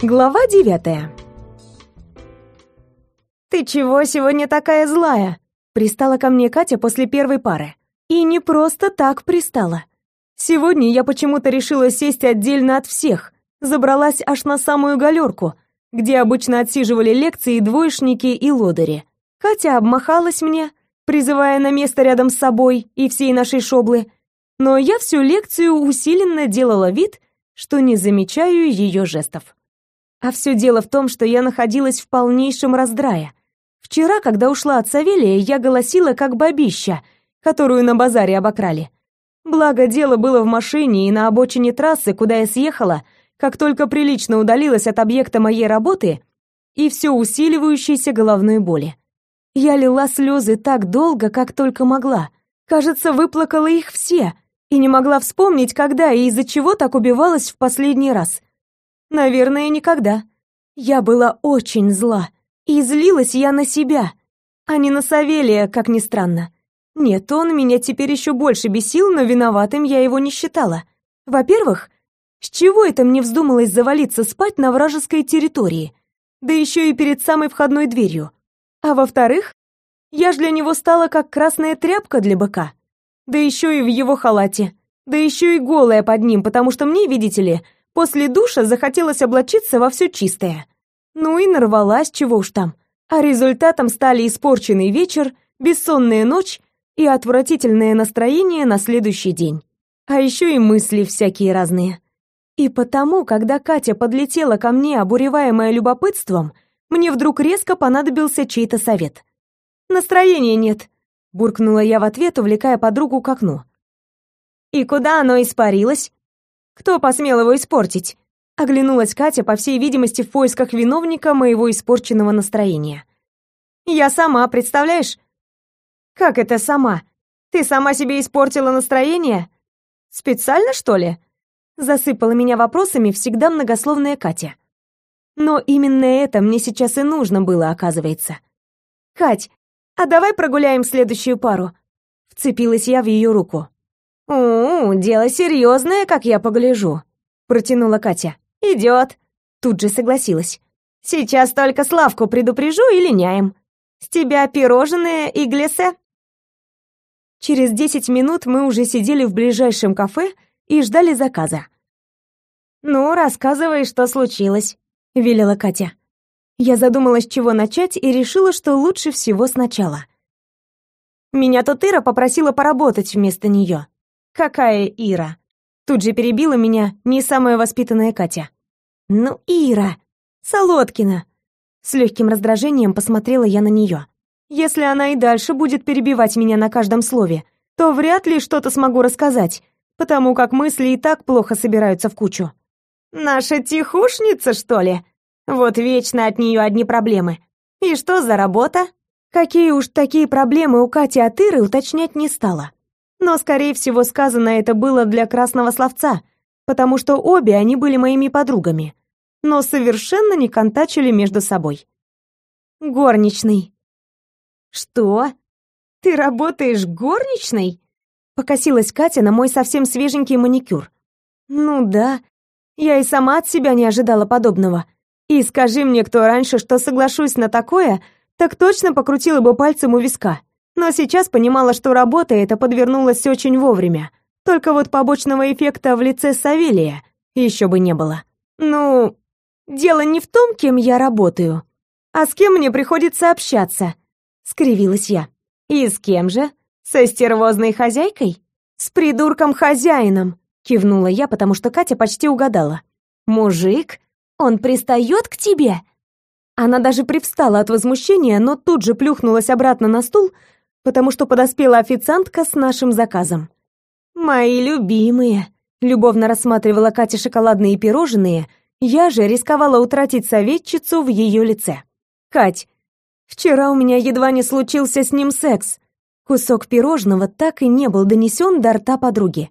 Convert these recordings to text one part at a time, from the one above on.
Глава девятая. «Ты чего сегодня такая злая?» Пристала ко мне Катя после первой пары. И не просто так пристала. Сегодня я почему-то решила сесть отдельно от всех, забралась аж на самую галерку, где обычно отсиживали лекции двоечники и лодыри. Катя обмахалась мне, призывая на место рядом с собой и всей нашей шоблы, но я всю лекцию усиленно делала вид, что не замечаю ее жестов. А все дело в том, что я находилась в полнейшем раздрае. Вчера, когда ушла от Савелия, я голосила как бабища, которую на базаре обокрали. Благо, дело было в машине и на обочине трассы, куда я съехала, как только прилично удалилась от объекта моей работы и все усиливающейся головной боли. Я лила слезы так долго, как только могла. Кажется, выплакала их все, и не могла вспомнить, когда и из-за чего так убивалась в последний раз. Наверное, никогда. Я была очень зла, и злилась я на себя, а не на Савелия, как ни странно. Нет, он меня теперь еще больше бесил, но виноватым я его не считала. Во-первых, с чего это мне вздумалось завалиться спать на вражеской территории, да еще и перед самой входной дверью? А во-вторых, я ж для него стала как красная тряпка для быка. Да еще и в его халате. Да еще и голая под ним, потому что мне, видите ли, После душа захотелось облачиться во все чистое. Ну и нарвалась, чего уж там. А результатом стали испорченный вечер, бессонная ночь и отвратительное настроение на следующий день. А еще и мысли всякие разные. И потому, когда Катя подлетела ко мне, обуреваемая любопытством, мне вдруг резко понадобился чей-то совет. «Настроения нет», — буркнула я в ответ, увлекая подругу к окну. «И куда оно испарилось?» Кто посмел его испортить? Оглянулась Катя, по всей видимости, в поисках виновника моего испорченного настроения. Я сама, представляешь? Как это сама? Ты сама себе испортила настроение? Специально, что ли? Засыпала меня вопросами всегда многословная Катя. Но именно это мне сейчас и нужно было, оказывается. Кать, а давай прогуляем следующую пару. Вцепилась я в ее руку. «У, дело серьезное, как я погляжу», — протянула Катя. «Идет». Тут же согласилась. «Сейчас только Славку предупрежу и линяем. С тебя пирожные и глиссе». Через десять минут мы уже сидели в ближайшем кафе и ждали заказа. «Ну, рассказывай, что случилось», — велела Катя. Я задумалась, чего начать, и решила, что лучше всего сначала. Меня тут Ира попросила поработать вместо нее. «Какая Ира?» Тут же перебила меня не самая воспитанная Катя. «Ну, Ира! Солодкина!» С легким раздражением посмотрела я на нее. «Если она и дальше будет перебивать меня на каждом слове, то вряд ли что-то смогу рассказать, потому как мысли и так плохо собираются в кучу». «Наша тихушница, что ли? Вот вечно от нее одни проблемы. И что за работа?» Какие уж такие проблемы у Кати от Иры уточнять не стала. Но, скорее всего, сказано это было для красного словца, потому что обе они были моими подругами, но совершенно не контачили между собой. Горничный. Что? Ты работаешь горничной? Покосилась Катя на мой совсем свеженький маникюр. Ну да, я и сама от себя не ожидала подобного. И скажи мне кто раньше, что соглашусь на такое, так точно покрутила бы пальцем у виска но сейчас понимала, что работа эта подвернулась очень вовремя. Только вот побочного эффекта в лице Савелия еще бы не было. Ну, дело не в том, кем я работаю, а с кем мне приходится общаться, скривилась я. И с кем же? Со стервозной хозяйкой? С придурком-хозяином, кивнула я, потому что Катя почти угадала. Мужик, он пристает к тебе? Она даже привстала от возмущения, но тут же плюхнулась обратно на стул, потому что подоспела официантка с нашим заказом. «Мои любимые!» — любовно рассматривала Катя шоколадные пирожные, я же рисковала утратить советчицу в ее лице. «Кать, вчера у меня едва не случился с ним секс. Кусок пирожного так и не был донесен до рта подруги.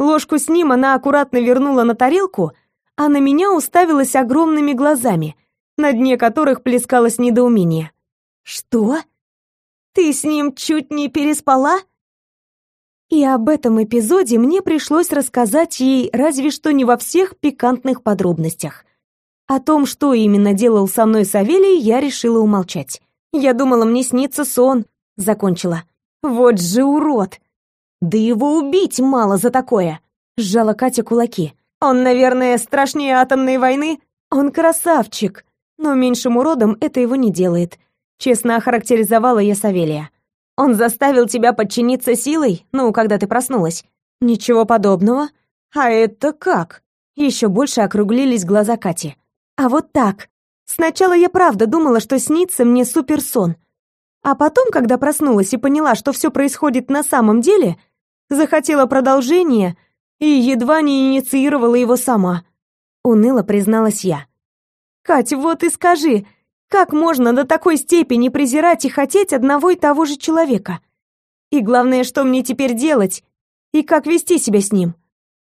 Ложку с ним она аккуратно вернула на тарелку, а на меня уставилась огромными глазами, на дне которых плескалось недоумение. «Что?» Ты с ним чуть не переспала?» И об этом эпизоде мне пришлось рассказать ей разве что не во всех пикантных подробностях. О том, что именно делал со мной Савелий, я решила умолчать. Я думала, мне снится сон, закончила. Вот же урод! Да его убить мало за такое! Сжала Катя кулаки. Он, наверное, страшнее атомной войны. Он красавчик, но меньшим уродом это его не делает. Честно охарактеризовала я Савелия. Он заставил тебя подчиниться силой, ну, когда ты проснулась. Ничего подобного. А это как? Еще больше округлились глаза Кати. А вот так. Сначала я правда думала, что снится мне суперсон. А потом, когда проснулась и поняла, что все происходит на самом деле, захотела продолжения и едва не инициировала его сама. Уныло призналась я. «Кать, вот и скажи, как можно до такой степени презирать и хотеть одного и того же человека? И главное, что мне теперь делать? И как вести себя с ним?»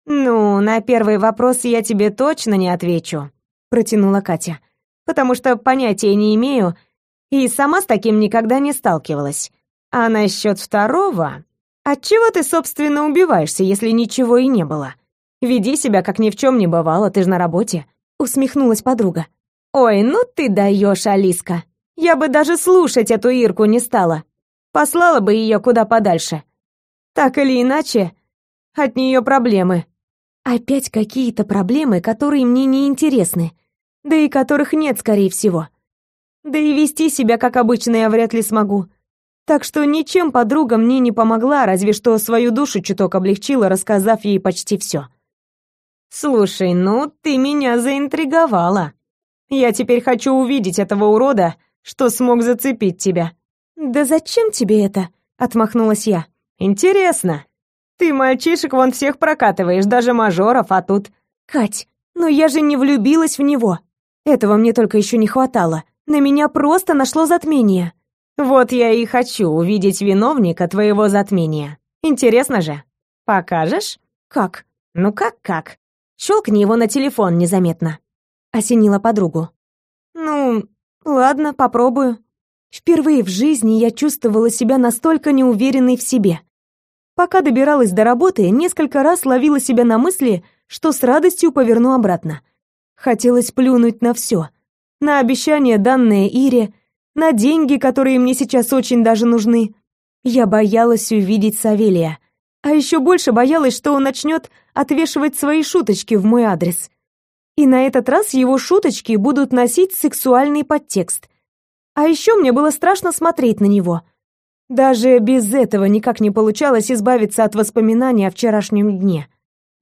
«Ну, на первый вопрос я тебе точно не отвечу», — протянула Катя. «Потому что понятия не имею и сама с таким никогда не сталкивалась. А насчет второго... Отчего ты, собственно, убиваешься, если ничего и не было? Веди себя, как ни в чем не бывало, ты же на работе», — усмехнулась подруга. «Ой, ну ты даешь, Алиска. Я бы даже слушать эту Ирку не стала. Послала бы ее куда подальше. Так или иначе, от нее проблемы». Опять какие-то проблемы, которые мне не интересны, да и которых нет, скорее всего. Да и вести себя, как обычно, я вряд ли смогу. Так что ничем подруга мне не помогла, разве что свою душу чуток облегчила, рассказав ей почти все. «Слушай, ну ты меня заинтриговала», я теперь хочу увидеть этого урода, что смог зацепить тебя». «Да зачем тебе это?» — отмахнулась я. «Интересно. Ты мальчишек вон всех прокатываешь, даже мажоров, а тут...» «Кать, но я же не влюбилась в него. Этого мне только еще не хватало. На меня просто нашло затмение». «Вот я и хочу увидеть виновника твоего затмения. Интересно же. Покажешь?» «Как?» «Ну как-как? Щелкни его на телефон незаметно» осенила подругу. Ну, ладно, попробую. Впервые в жизни я чувствовала себя настолько неуверенной в себе. Пока добиралась до работы, несколько раз ловила себя на мысли, что с радостью поверну обратно. Хотелось плюнуть на все. На обещание, данное Ире, на деньги, которые мне сейчас очень даже нужны. Я боялась увидеть Савелия. А еще больше боялась, что он начнет отвешивать свои шуточки в мой адрес. И на этот раз его шуточки будут носить сексуальный подтекст. А еще мне было страшно смотреть на него. Даже без этого никак не получалось избавиться от воспоминаний о вчерашнем дне.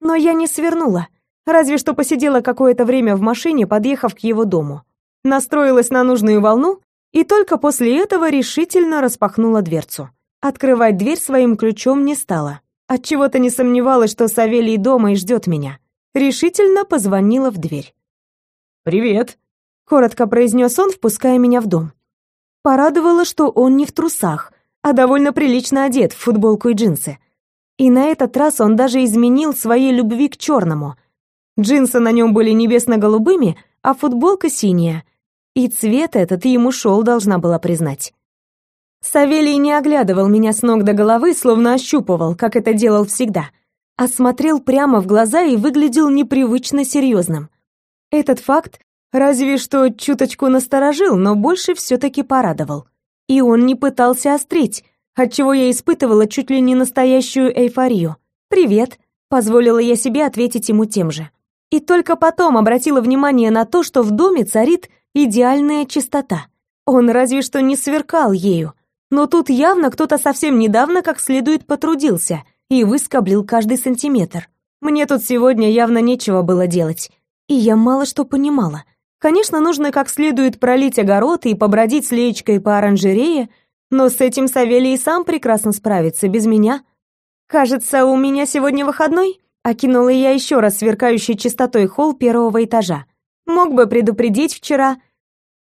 Но я не свернула, разве что посидела какое-то время в машине, подъехав к его дому. Настроилась на нужную волну и только после этого решительно распахнула дверцу. Открывать дверь своим ключом не стала. Отчего-то не сомневалась, что Савелий дома и ждет меня решительно позвонила в дверь. «Привет», — коротко произнес он, впуская меня в дом. Порадовало, что он не в трусах, а довольно прилично одет в футболку и джинсы. И на этот раз он даже изменил своей любви к черному. Джинсы на нем были небесно-голубыми, а футболка синяя. И цвет этот ему шел, должна была признать. Савелий не оглядывал меня с ног до головы, словно ощупывал, как это делал всегда а смотрел прямо в глаза и выглядел непривычно серьезным. Этот факт разве что чуточку насторожил, но больше все-таки порадовал. И он не пытался острить, отчего я испытывала чуть ли не настоящую эйфорию. «Привет», — позволила я себе ответить ему тем же. И только потом обратила внимание на то, что в доме царит идеальная чистота. Он разве что не сверкал ею, но тут явно кто-то совсем недавно как следует потрудился — и выскоблил каждый сантиметр. Мне тут сегодня явно нечего было делать, и я мало что понимала. Конечно, нужно как следует пролить огород и побродить с Леечкой по оранжерее, но с этим Савелий сам прекрасно справится, без меня. «Кажется, у меня сегодня выходной?» Окинула я еще раз сверкающий чистотой холл первого этажа. «Мог бы предупредить вчера.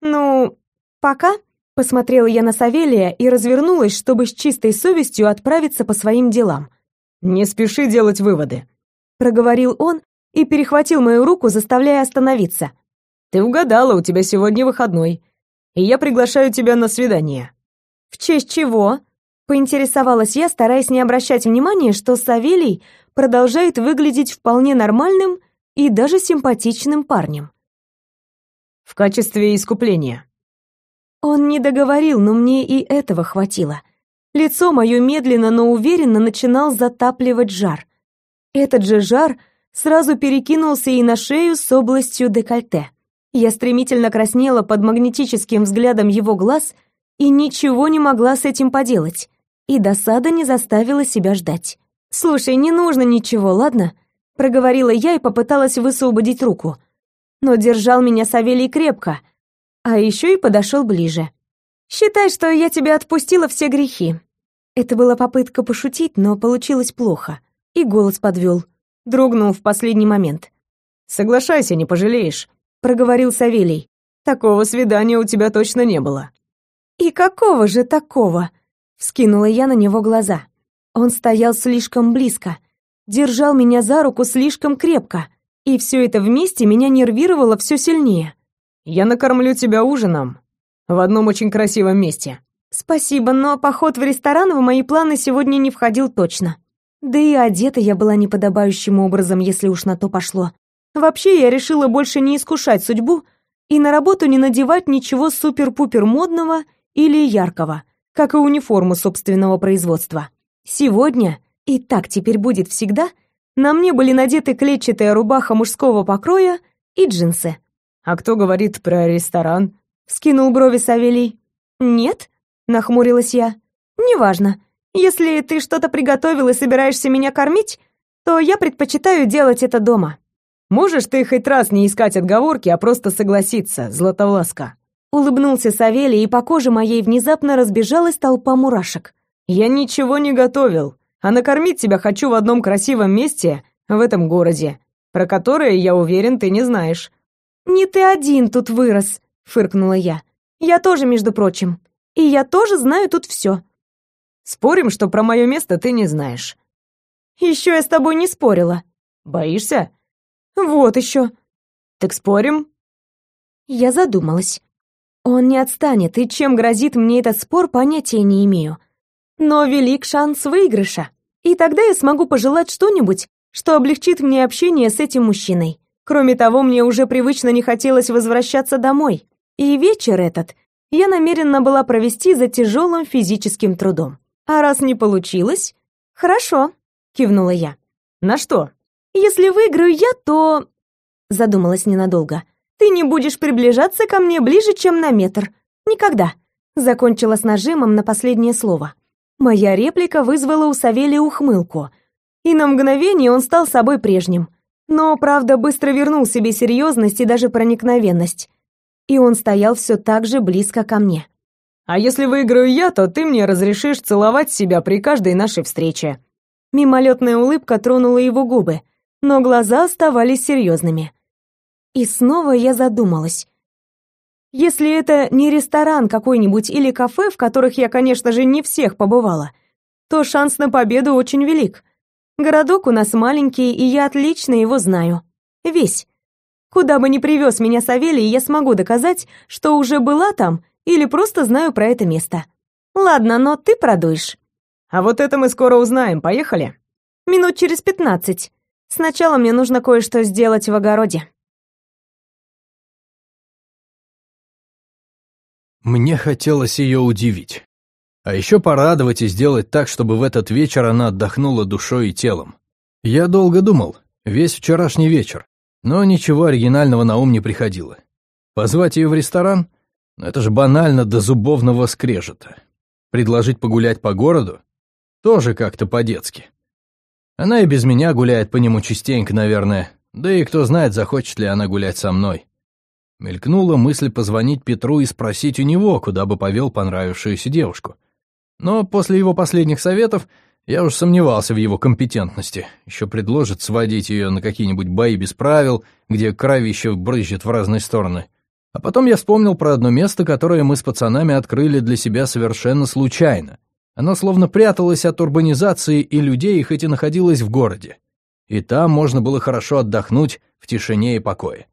Ну, пока?» Посмотрела я на Савелия и развернулась, чтобы с чистой совестью отправиться по своим делам. «Не спеши делать выводы», — проговорил он и перехватил мою руку, заставляя остановиться. «Ты угадала, у тебя сегодня выходной, и я приглашаю тебя на свидание». «В честь чего?» — поинтересовалась я, стараясь не обращать внимания, что Савелий продолжает выглядеть вполне нормальным и даже симпатичным парнем. В качестве искупления. Он не договорил, но мне и этого хватило. Лицо мое медленно, но уверенно начинал затапливать жар. Этот же жар сразу перекинулся и на шею с областью декольте. Я стремительно краснела под магнетическим взглядом его глаз и ничего не могла с этим поделать. И досада не заставила себя ждать. «Слушай, не нужно ничего, ладно?» Проговорила я и попыталась высвободить руку. Но держал меня Савелий крепко, а еще и подошел ближе. «Считай, что я тебе отпустила все грехи». Это была попытка пошутить, но получилось плохо. И голос подвел, дрогнул в последний момент. «Соглашайся, не пожалеешь», — проговорил Савелий. «Такого свидания у тебя точно не было». «И какого же такого?» — вскинула я на него глаза. Он стоял слишком близко, держал меня за руку слишком крепко, и все это вместе меня нервировало все сильнее. «Я накормлю тебя ужином в одном очень красивом месте». «Спасибо, но поход в ресторан в мои планы сегодня не входил точно. Да и одета я была неподобающим образом, если уж на то пошло. Вообще, я решила больше не искушать судьбу и на работу не надевать ничего супер-пупер модного или яркого, как и униформу собственного производства. Сегодня, и так теперь будет всегда, на мне были надеты клетчатая рубаха мужского покроя и джинсы. «А кто говорит про ресторан?» — скинул брови Савелий. «Нет?» — нахмурилась я. «Неважно. Если ты что-то приготовил и собираешься меня кормить, то я предпочитаю делать это дома». «Можешь ты хоть раз не искать отговорки, а просто согласиться, Златовласка?» Улыбнулся Савелий, и по коже моей внезапно разбежалась толпа мурашек. Я ничего не готовил, а накормить тебя хочу в одном красивом месте в этом городе, про которое, я уверен, ты не знаешь». «Не ты один тут вырос», — фыркнула я. «Я тоже, между прочим. И я тоже знаю тут все». «Спорим, что про мое место ты не знаешь». «Еще я с тобой не спорила». «Боишься?» «Вот еще». «Так спорим?» Я задумалась. Он не отстанет, и чем грозит мне этот спор, понятия не имею но велик шанс выигрыша. И тогда я смогу пожелать что-нибудь, что облегчит мне общение с этим мужчиной. Кроме того, мне уже привычно не хотелось возвращаться домой. И вечер этот я намерена была провести за тяжелым физическим трудом. А раз не получилось, хорошо, кивнула я. На что? Если выиграю я, то задумалась ненадолго. Ты не будешь приближаться ко мне ближе, чем на метр. Никогда. Закончила с нажимом на последнее слово. Моя реплика вызвала у Савелия ухмылку, и на мгновение он стал собой прежним. Но, правда, быстро вернул себе серьезность и даже проникновенность. И он стоял все так же близко ко мне. «А если выиграю я, то ты мне разрешишь целовать себя при каждой нашей встрече». Мимолетная улыбка тронула его губы, но глаза оставались серьезными. И снова я задумалась. Если это не ресторан какой-нибудь или кафе, в которых я, конечно же, не всех побывала, то шанс на победу очень велик. Городок у нас маленький, и я отлично его знаю. Весь. Куда бы ни привез меня Савелий, я смогу доказать, что уже была там или просто знаю про это место. Ладно, но ты продуешь. А вот это мы скоро узнаем. Поехали? Минут через пятнадцать. Сначала мне нужно кое-что сделать в огороде. Мне хотелось ее удивить. А еще порадовать и сделать так, чтобы в этот вечер она отдохнула душой и телом. Я долго думал, весь вчерашний вечер, но ничего оригинального на ум не приходило. Позвать ее в ресторан? Это же банально до зубовного скрежета. Предложить погулять по городу? Тоже как-то по-детски. Она и без меня гуляет по нему частенько, наверное, да и кто знает, захочет ли она гулять со мной. Мелькнула мысль позвонить Петру и спросить у него, куда бы повел понравившуюся девушку. Но после его последних советов я уж сомневался в его компетентности. Еще предложит сводить ее на какие-нибудь бои без правил, где кровище брызжет в разные стороны. А потом я вспомнил про одно место, которое мы с пацанами открыли для себя совершенно случайно. Оно словно пряталось от урбанизации и людей, хоть и находилось в городе. И там можно было хорошо отдохнуть в тишине и покое.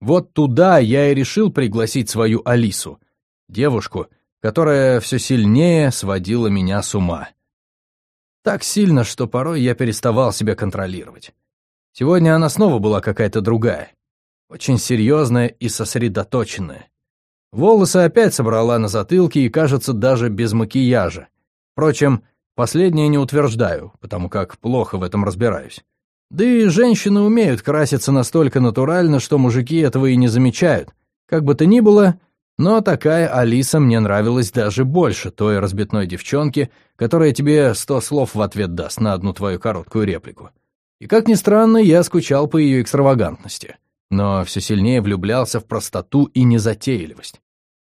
Вот туда я и решил пригласить свою Алису, девушку, которая все сильнее сводила меня с ума. Так сильно, что порой я переставал себя контролировать. Сегодня она снова была какая-то другая. очень серьезная и сосредоточенная. Волосы опять собрала на затылке и, кажется, даже без макияжа. Впрочем, последнее не утверждаю, потому как плохо в этом разбираюсь. Да и женщины умеют краситься настолько натурально, что мужики этого и не замечают. Как бы то ни было, но такая Алиса мне нравилась даже больше той разбитной девчонки, которая тебе сто слов в ответ даст на одну твою короткую реплику. И как ни странно, я скучал по ее экстравагантности но все сильнее влюблялся в простоту и незатейливость.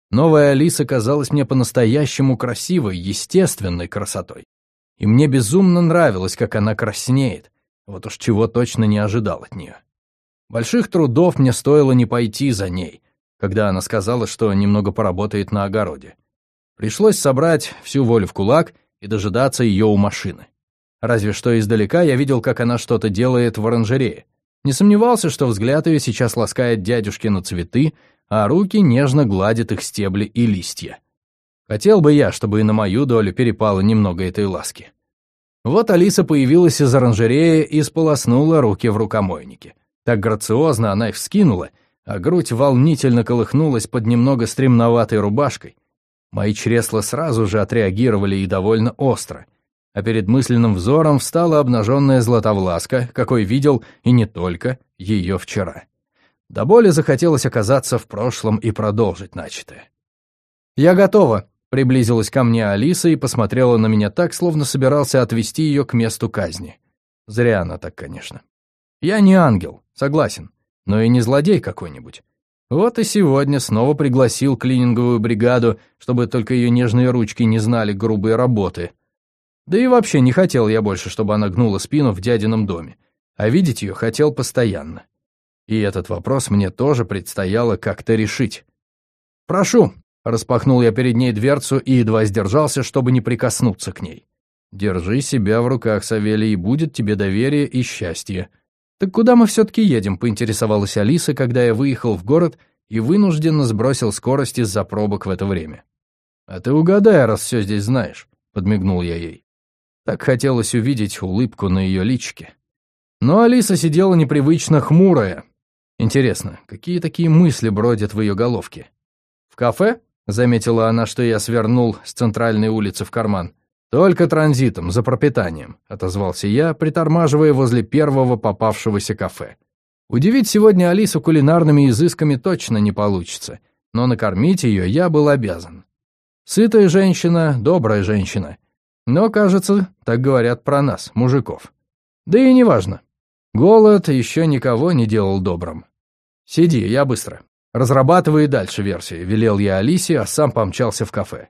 Новая Алиса казалась мне по-настоящему красивой, естественной красотой. И мне безумно нравилось, как она краснеет. Вот уж чего точно не ожидал от нее. Больших трудов мне стоило не пойти за ней, когда она сказала, что немного поработает на огороде. Пришлось собрать всю волю в кулак и дожидаться ее у машины. Разве что издалека я видел, как она что-то делает в оранжерее. Не сомневался, что взгляд ее сейчас ласкает дядюшкины цветы, а руки нежно гладят их стебли и листья. Хотел бы я, чтобы и на мою долю перепало немного этой ласки. Вот Алиса появилась из оранжереи и сполоснула руки в рукомойнике. Так грациозно она их вскинула, а грудь волнительно колыхнулась под немного стремноватой рубашкой. Мои чресла сразу же отреагировали и довольно остро — а перед мысленным взором встала обнаженная Златовласка, какой видел и не только ее вчера. До боли захотелось оказаться в прошлом и продолжить начатое. «Я готова», — приблизилась ко мне Алиса и посмотрела на меня так, словно собирался отвести ее к месту казни. Зря она так, конечно. «Я не ангел, согласен, но и не злодей какой-нибудь. Вот и сегодня снова пригласил клининговую бригаду, чтобы только ее нежные ручки не знали грубые работы, да и вообще не хотел я больше, чтобы она гнула спину в дядином доме, а видеть ее хотел постоянно. И этот вопрос мне тоже предстояло как-то решить. «Прошу», — распахнул я перед ней дверцу и едва сдержался, чтобы не прикоснуться к ней. «Держи себя в руках, Савелий, будет тебе доверие и счастье». «Так куда мы все-таки едем?» — поинтересовалась Алиса, когда я выехал в город и вынужденно сбросил скорость из-за пробок в это время. «А ты угадай, раз все здесь знаешь», — подмигнул я ей. Так хотелось увидеть улыбку на ее личике. Но Алиса сидела непривычно хмурая. Интересно, какие такие мысли бродят в ее головке? «В кафе?» — заметила она, что я свернул с центральной улицы в карман. «Только транзитом, за пропитанием», — отозвался я, притормаживая возле первого попавшегося кафе. Удивить сегодня Алису кулинарными изысками точно не получится, но накормить ее я был обязан. Сытая женщина, добрая женщина — но, кажется, так говорят про нас, мужиков. Да и неважно. Голод еще никого не делал добрым. Сиди, я быстро. Разрабатывай дальше версию, велел я Алисе, а сам помчался в кафе.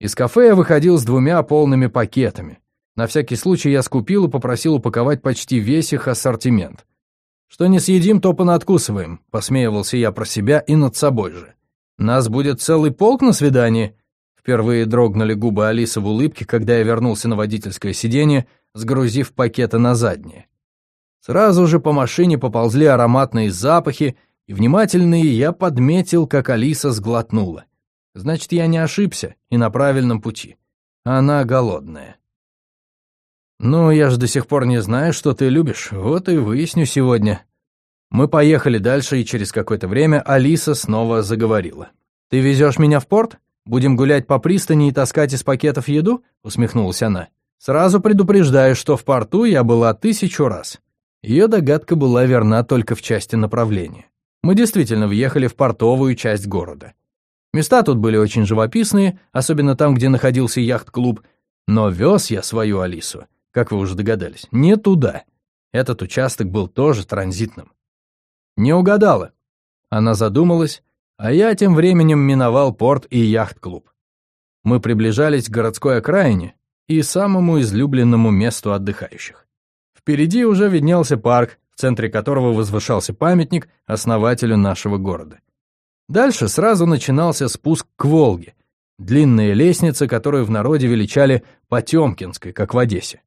Из кафе я выходил с двумя полными пакетами. На всякий случай я скупил и попросил упаковать почти весь их ассортимент. Что не съедим, то понадкусываем, посмеивался я про себя и над собой же. Нас будет целый полк на свидании, Впервые дрогнули губы Алисы в улыбке, когда я вернулся на водительское сиденье, сгрузив пакеты на заднее. Сразу же по машине поползли ароматные запахи, и внимательные я подметил, как Алиса сглотнула. Значит, я не ошибся и на правильном пути. Она голодная. «Ну, я же до сих пор не знаю, что ты любишь, вот и выясню сегодня». Мы поехали дальше, и через какое-то время Алиса снова заговорила. «Ты везешь меня в порт?» Будем гулять по пристани и таскать из пакетов еду?» — усмехнулась она. «Сразу предупреждаю, что в порту я была тысячу раз». Ее догадка была верна только в части направления. Мы действительно въехали в портовую часть города. Места тут были очень живописные, особенно там, где находился яхт-клуб, но вез я свою Алису, как вы уже догадались, не туда. Этот участок был тоже транзитным. Не угадала. Она задумалась, а я тем временем миновал порт и яхт-клуб. Мы приближались к городской окраине и самому излюбленному месту отдыхающих. Впереди уже виднелся парк, в центре которого возвышался памятник основателю нашего города. Дальше сразу начинался спуск к Волге, длинная лестница, которую в народе величали Потемкинской, как в Одессе.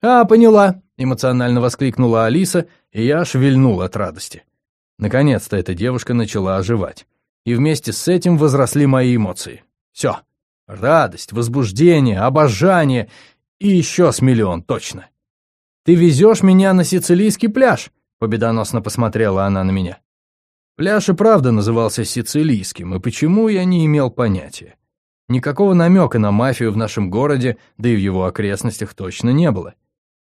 «А, поняла!» — эмоционально воскликнула Алиса, и я аж от радости. Наконец-то эта девушка начала оживать. И вместе с этим возросли мои эмоции. Все. Радость, возбуждение, обожание и еще с миллион, точно. «Ты везешь меня на сицилийский пляж?» — победоносно посмотрела она на меня. Пляж и правда назывался Сицилийским, и почему я не имел понятия. Никакого намека на мафию в нашем городе, да и в его окрестностях точно не было.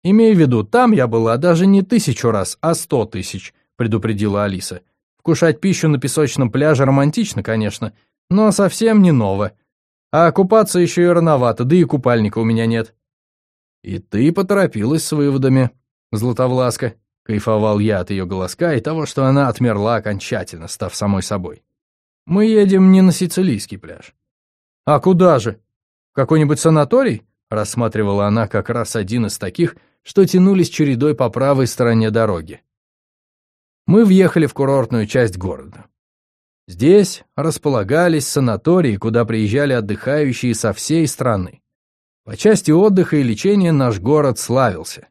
Имея в виду, там я была даже не тысячу раз, а сто тысяч, предупредила Алиса. Вкушать пищу на песочном пляже романтично, конечно, но совсем не ново. А купаться еще и рановато, да и купальника у меня нет. И ты поторопилась с выводами, Златовласка. Кайфовал я от ее голоска и того, что она отмерла окончательно, став самой собой. Мы едем не на сицилийский пляж. А куда же? Какой-нибудь санаторий? Рассматривала она как раз один из таких, что тянулись чередой по правой стороне дороги. Мы въехали в курортную часть города. Здесь располагались санатории, куда приезжали отдыхающие со всей страны. По части отдыха и лечения наш город славился.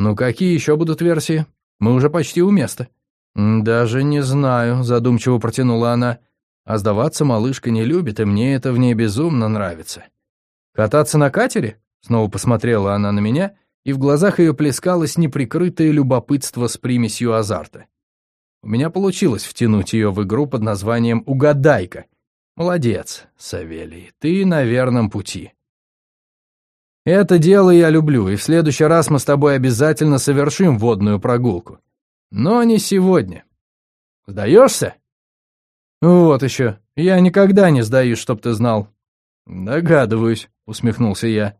Ну какие еще будут версии? Мы уже почти у места. Даже не знаю, задумчиво протянула она. А сдаваться малышка не любит, и мне это в ней безумно нравится. Кататься на катере? Снова посмотрела она на меня, и в глазах ее плескалось неприкрытое любопытство с примесью азарта. У меня получилось втянуть ее в игру под названием «Угадайка». Молодец, Савелий, ты на верном пути. Это дело я люблю, и в следующий раз мы с тобой обязательно совершим водную прогулку. Но не сегодня. Сдаешься? Вот еще. Я никогда не сдаюсь, чтоб ты знал. Догадываюсь, усмехнулся я.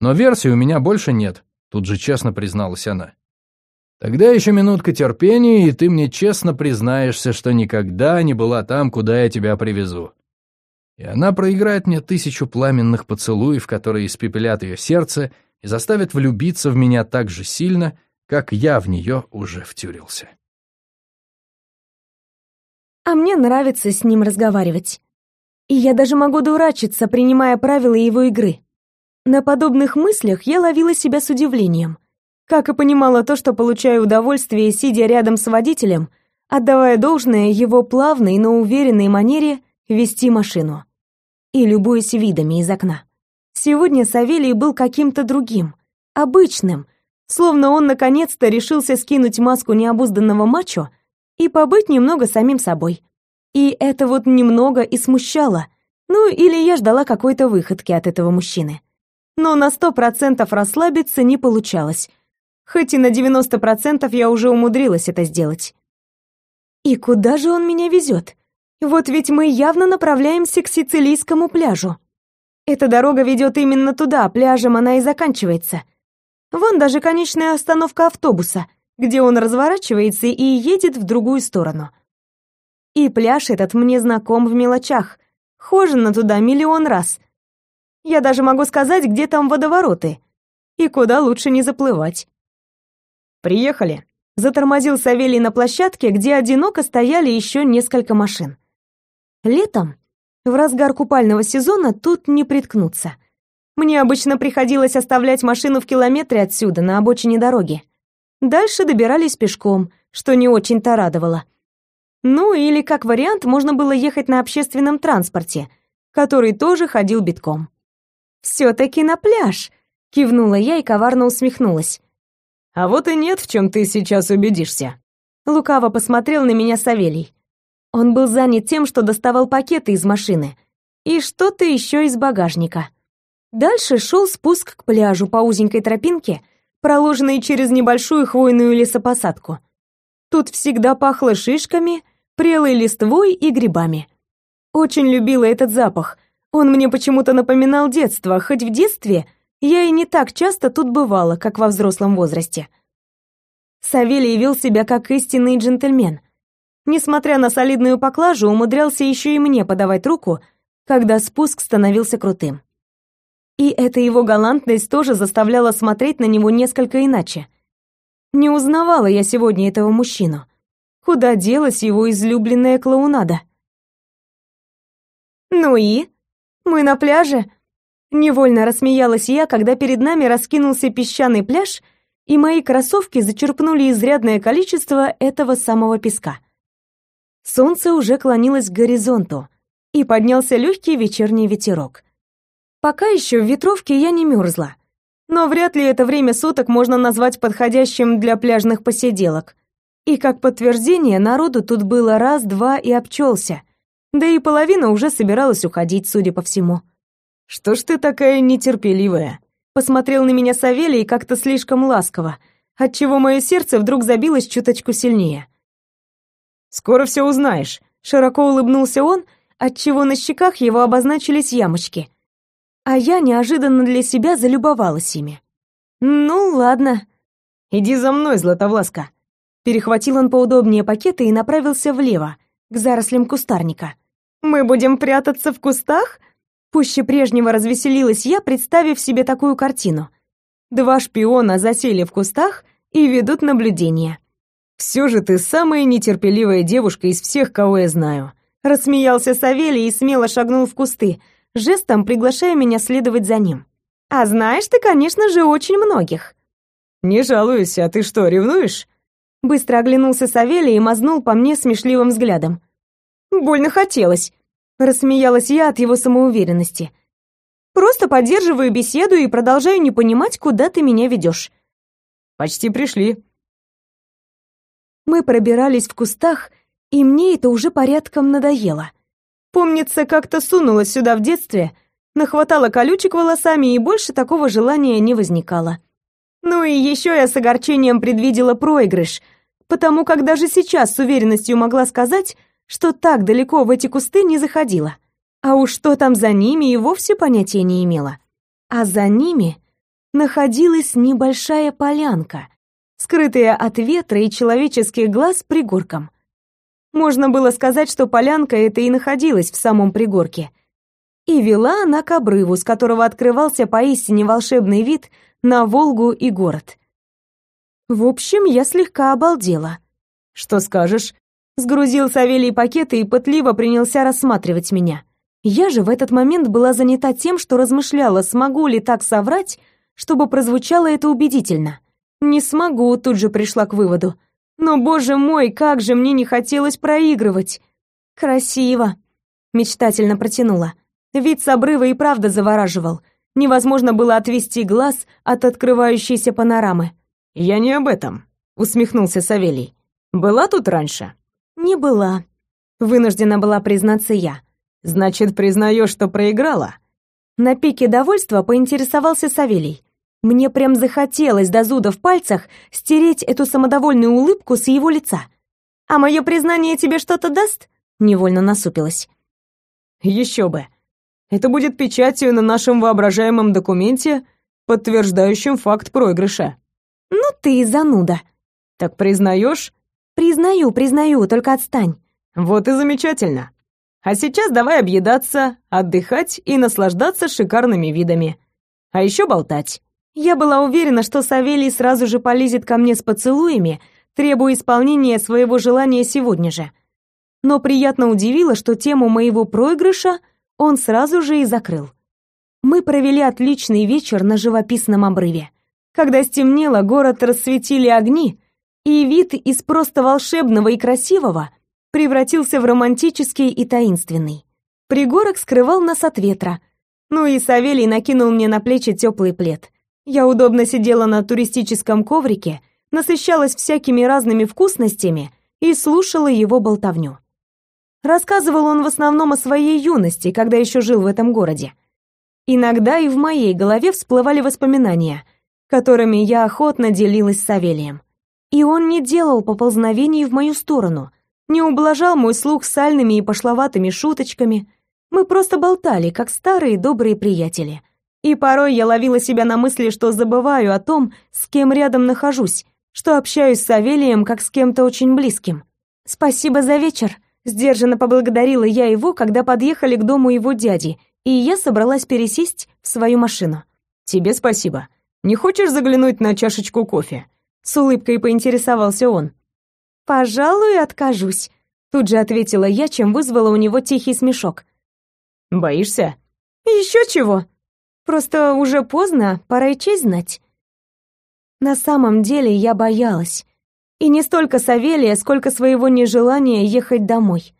Но версии у меня больше нет, тут же честно призналась она. Тогда еще минутка терпения, и ты мне честно признаешься, что никогда не была там, куда я тебя привезу. И она проиграет мне тысячу пламенных поцелуев, которые испепелят ее сердце и заставят влюбиться в меня так же сильно, как я в нее уже втюрился. А мне нравится с ним разговаривать. И я даже могу дурачиться, принимая правила его игры. На подобных мыслях я ловила себя с удивлением как и понимала то, что получаю удовольствие, сидя рядом с водителем, отдавая должное его плавной, но уверенной манере вести машину. И любуясь видами из окна. Сегодня Савелий был каким-то другим, обычным, словно он наконец-то решился скинуть маску необузданного мачо и побыть немного самим собой. И это вот немного и смущало. Ну, или я ждала какой-то выходки от этого мужчины. Но на сто процентов расслабиться не получалось — Хоть и на 90% я уже умудрилась это сделать. И куда же он меня везет? Вот ведь мы явно направляемся к сицилийскому пляжу. Эта дорога ведет именно туда, пляжем она и заканчивается. Вон даже конечная остановка автобуса, где он разворачивается и едет в другую сторону. И пляж этот мне знаком в мелочах. Хожено туда миллион раз. Я даже могу сказать, где там водовороты. И куда лучше не заплывать. «Приехали», — затормозил Савелий на площадке, где одиноко стояли еще несколько машин. Летом, в разгар купального сезона, тут не приткнуться. Мне обычно приходилось оставлять машину в километре отсюда, на обочине дороги. Дальше добирались пешком, что не очень-то радовало. Ну или, как вариант, можно было ехать на общественном транспорте, который тоже ходил битком. «Все-таки на пляж», — кивнула я и коварно усмехнулась. А вот и нет, в чем ты сейчас убедишься. Лукаво посмотрел на меня Савелий. Он был занят тем, что доставал пакеты из машины и что-то еще из багажника. Дальше шел спуск к пляжу по узенькой тропинке, проложенной через небольшую хвойную лесопосадку. Тут всегда пахло шишками, прелой листвой и грибами. Очень любила этот запах. Он мне почему-то напоминал детство, хоть в детстве я и не так часто тут бывала, как во взрослом возрасте. Савелий вел себя как истинный джентльмен. Несмотря на солидную поклажу, умудрялся еще и мне подавать руку, когда спуск становился крутым. И эта его галантность тоже заставляла смотреть на него несколько иначе. Не узнавала я сегодня этого мужчину. Куда делась его излюбленная клоунада? «Ну и? Мы на пляже?» Невольно рассмеялась я, когда перед нами раскинулся песчаный пляж, и мои кроссовки зачерпнули изрядное количество этого самого песка. Солнце уже клонилось к горизонту, и поднялся легкий вечерний ветерок. Пока еще в ветровке я не мерзла, но вряд ли это время суток можно назвать подходящим для пляжных посиделок. И как подтверждение, народу тут было раз-два и обчелся. Да и половина уже собиралась уходить, судя по всему. «Что ж ты такая нетерпеливая?» Посмотрел на меня Савелий как-то слишком ласково, отчего мое сердце вдруг забилось чуточку сильнее. «Скоро все узнаешь», — широко улыбнулся он, отчего на щеках его обозначились ямочки. А я неожиданно для себя залюбовалась ими. «Ну, ладно. Иди за мной, Златовласка», Перехватил он поудобнее пакеты и направился влево, к зарослям кустарника. «Мы будем прятаться в кустах?» Пуще прежнего развеселилась я, представив себе такую картину. Два шпиона засели в кустах и ведут наблюдение. «Все же ты самая нетерпеливая девушка из всех, кого я знаю», рассмеялся Савелий и смело шагнул в кусты, жестом приглашая меня следовать за ним. «А знаешь ты, конечно же, очень многих». «Не жалуюсь, а ты что, ревнуешь?» Быстро оглянулся Савелий и мазнул по мне смешливым взглядом. «Больно хотелось», — рассмеялась я от его самоуверенности. «Просто поддерживаю беседу и продолжаю не понимать, куда ты меня ведешь». «Почти пришли». Мы пробирались в кустах, и мне это уже порядком надоело. Помнится, как-то сунулась сюда в детстве, нахватала колючек волосами, и больше такого желания не возникало. Ну и еще я с огорчением предвидела проигрыш, потому как даже сейчас с уверенностью могла сказать, что так далеко в эти кусты не заходила. А уж что там за ними и вовсе понятия не имела. А за ними находилась небольшая полянка, скрытая от ветра и человеческих глаз пригорком. Можно было сказать, что полянка эта и находилась в самом пригорке. И вела она к обрыву, с которого открывался поистине волшебный вид на Волгу и город. В общем, я слегка обалдела. «Что скажешь?» Сгрузил Савелий пакеты и пытливо принялся рассматривать меня. Я же в этот момент была занята тем, что размышляла, смогу ли так соврать, чтобы прозвучало это убедительно. Не смогу, тут же пришла к выводу. Но, боже мой, как же мне не хотелось проигрывать. Красиво, мечтательно протянула. Вид с обрыва и правда завораживал невозможно было отвести глаз от открывающейся панорамы. «Я не об этом», — усмехнулся Савелий. «Была тут раньше?» «Не была», — вынуждена была признаться я. «Значит, признаешь, что проиграла?» На пике довольства поинтересовался Савелий. Мне прям захотелось до зуда в пальцах стереть эту самодовольную улыбку с его лица. «А мое признание тебе что-то даст?» Невольно насупилась. «Еще бы. Это будет печатью на нашем воображаемом документе, подтверждающем факт проигрыша. Ну ты и зануда. Так признаешь? Признаю, признаю, только отстань. Вот и замечательно. А сейчас давай объедаться, отдыхать и наслаждаться шикарными видами. А еще болтать. Я была уверена, что Савелий сразу же полезет ко мне с поцелуями, требуя исполнения своего желания сегодня же. Но приятно удивило, что тему моего проигрыша – он сразу же и закрыл. Мы провели отличный вечер на живописном обрыве. Когда стемнело, город рассветили огни, и вид из просто волшебного и красивого превратился в романтический и таинственный. Пригорок скрывал нас от ветра. Ну и Савелий накинул мне на плечи теплый плед. Я удобно сидела на туристическом коврике, насыщалась всякими разными вкусностями и слушала его болтовню. Рассказывал он в основном о своей юности, когда еще жил в этом городе. Иногда и в моей голове всплывали воспоминания, которыми я охотно делилась с Савелием. И он не делал поползновений в мою сторону, не ублажал мой слух сальными и пошловатыми шуточками. Мы просто болтали, как старые добрые приятели. И порой я ловила себя на мысли, что забываю о том, с кем рядом нахожусь, что общаюсь с Савелием как с кем-то очень близким. «Спасибо за вечер», Сдержанно поблагодарила я его, когда подъехали к дому его дяди, и я собралась пересесть в свою машину. «Тебе спасибо. Не хочешь заглянуть на чашечку кофе?» С улыбкой поинтересовался он. «Пожалуй, откажусь», — тут же ответила я, чем вызвала у него тихий смешок. «Боишься?» «Еще чего. Просто уже поздно, пора и честь знать». На самом деле я боялась. И не столько Савелия, сколько своего нежелания ехать домой.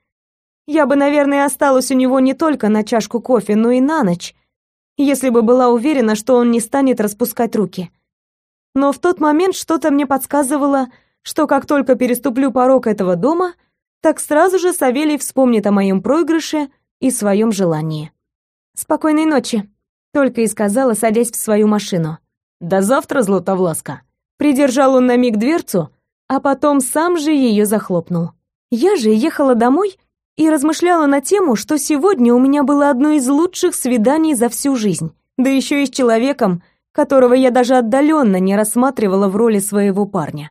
Я бы, наверное, осталась у него не только на чашку кофе, но и на ночь, если бы была уверена, что он не станет распускать руки. Но в тот момент что-то мне подсказывало, что как только переступлю порог этого дома, так сразу же Савелий вспомнит о моем проигрыше и своем желании. «Спокойной ночи», — только и сказала, садясь в свою машину. «До завтра, Златовласка». Придержал он на миг дверцу, а потом сам же ее захлопнул. Я же ехала домой и размышляла на тему, что сегодня у меня было одно из лучших свиданий за всю жизнь, да еще и с человеком, которого я даже отдаленно не рассматривала в роли своего парня.